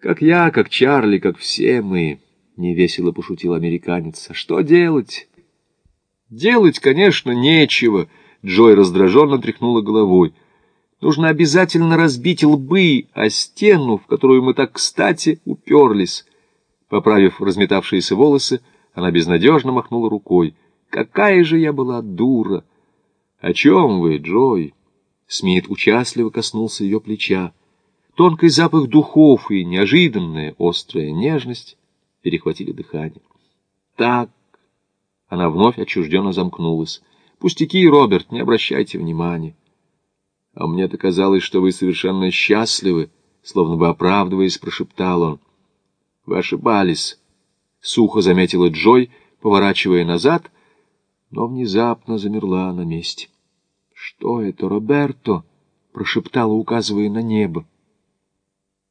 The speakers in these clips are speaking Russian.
Как я, как Чарли, как все мы, — невесело пошутил американец. А что делать? Делать, конечно, нечего, — Джой раздраженно тряхнула головой. Нужно обязательно разбить лбы о стену, в которую мы так кстати уперлись. Поправив разметавшиеся волосы, она безнадежно махнула рукой. Какая же я была дура! — О чем вы, Джой? Смит участливо коснулся ее плеча. Тонкий запах духов и неожиданная острая нежность перехватили дыхание. Так, она вновь отчужденно замкнулась. Пустяки, Роберт, не обращайте внимания. А мне-то казалось, что вы совершенно счастливы, словно бы оправдываясь, прошептал он. Вы ошибались, сухо заметила Джой, поворачивая назад, но внезапно замерла на месте. Что это, Роберто? прошептала, указывая на небо.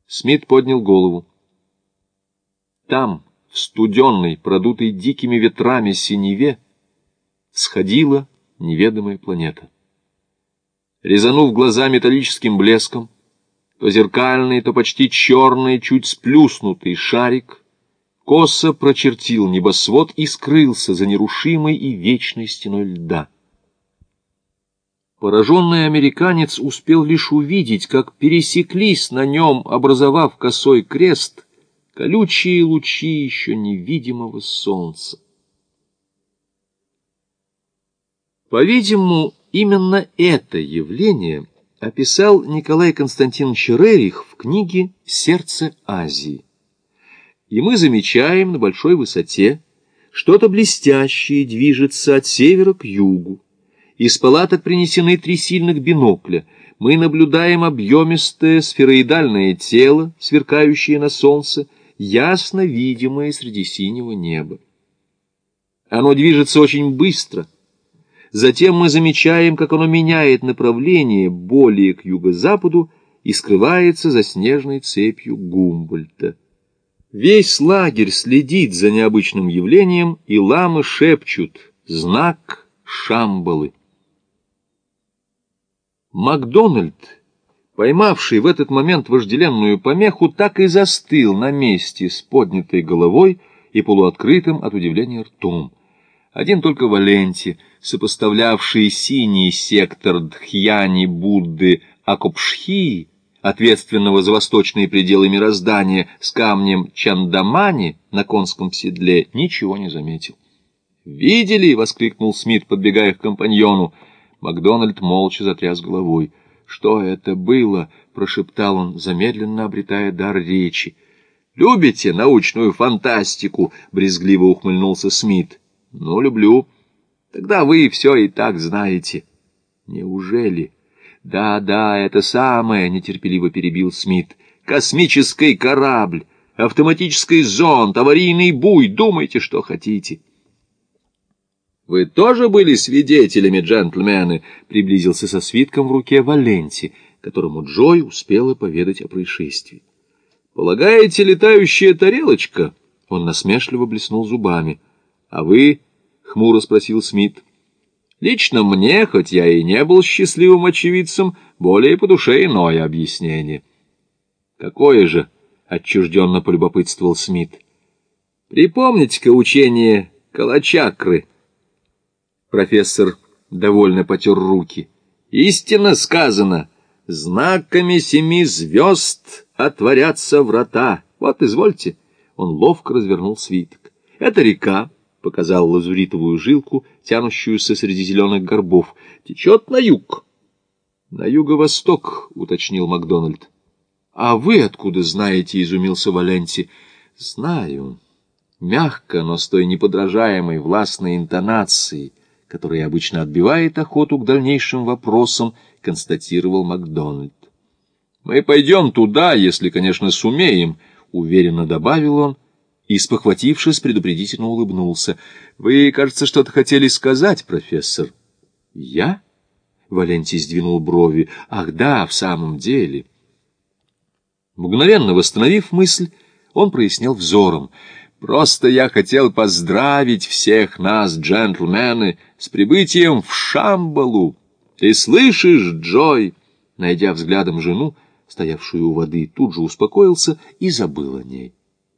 Смит поднял голову. Там, в студенной, продутой дикими ветрами синеве, сходила неведомая планета. Резанув глаза металлическим блеском, то зеркальный, то почти черный, чуть сплюснутый шарик косо прочертил небосвод и скрылся за нерушимой и вечной стеной льда. Пораженный американец успел лишь увидеть, как пересеклись на нем, образовав косой крест, колючие лучи еще невидимого солнца. По-видимому, именно это явление описал Николай Константинович Рерих в книге «Сердце Азии». И мы замечаем на большой высоте что-то блестящее движется от севера к югу, из палаток принесены три сильных бинокля. Мы наблюдаем объемистое сфероидальное тело, сверкающее на солнце, ясно видимое среди синего неба. Оно движется очень быстро. Затем мы замечаем, как оно меняет направление более к юго-западу и скрывается за снежной цепью Гумбольта. Весь лагерь следит за необычным явлением, и ламы шепчут «Знак Шамбалы». Макдональд, поймавший в этот момент вожделенную помеху, так и застыл на месте с поднятой головой и полуоткрытым от удивления ртом. Один только Валенти, сопоставлявший синий сектор Дхьяни Будды Акопшхи, ответственного за восточные пределы мироздания, с камнем Чандамани на конском седле, ничего не заметил. «Видели?» — воскликнул Смит, подбегая к компаньону. Макдональд молча затряс головой. «Что это было?» — прошептал он, замедленно обретая дар речи. «Любите научную фантастику?» — брезгливо ухмыльнулся Смит. «Ну, люблю. Тогда вы все и так знаете». «Неужели?» «Да, да, это самое», — нетерпеливо перебил Смит. «Космический корабль, автоматический зонд, аварийный буй, думайте, что хотите». «Вы тоже были свидетелями, джентльмены?» — приблизился со свитком в руке Валенти, которому Джой успела поведать о происшествии. «Полагаете, летающая тарелочка?» — он насмешливо блеснул зубами. «А вы?» — хмуро спросил Смит. «Лично мне, хоть я и не был счастливым очевидцем, более по душе иное объяснение». «Какое же?» — отчужденно полюбопытствовал Смит. «Припомните-ка учение Калачакры». Профессор довольно потер руки. «Истинно сказано, знаками семи звезд отворятся врата. Вот, извольте». Он ловко развернул свиток. «Это река», — показал лазуритовую жилку, тянущуюся среди зеленых горбов, — «течет на юг». «На юго-восток», — уточнил Макдональд. «А вы откуда знаете?» — изумился Валенти. «Знаю». Мягко, но с той неподражаемой властной интонацией, который обычно отбивает охоту к дальнейшим вопросам, констатировал Макдональд. «Мы пойдем туда, если, конечно, сумеем», — уверенно добавил он, и, спохватившись, предупредительно улыбнулся. «Вы, кажется, что-то хотели сказать, профессор?» «Я?» — Валентий сдвинул брови. «Ах, да, в самом деле». Мгновенно восстановив мысль, он прояснил взором — Просто я хотел поздравить всех нас, джентльмены, с прибытием в Шамбалу. Ты слышишь, Джой?» Найдя взглядом жену, стоявшую у воды, тут же успокоился и забыл о ней.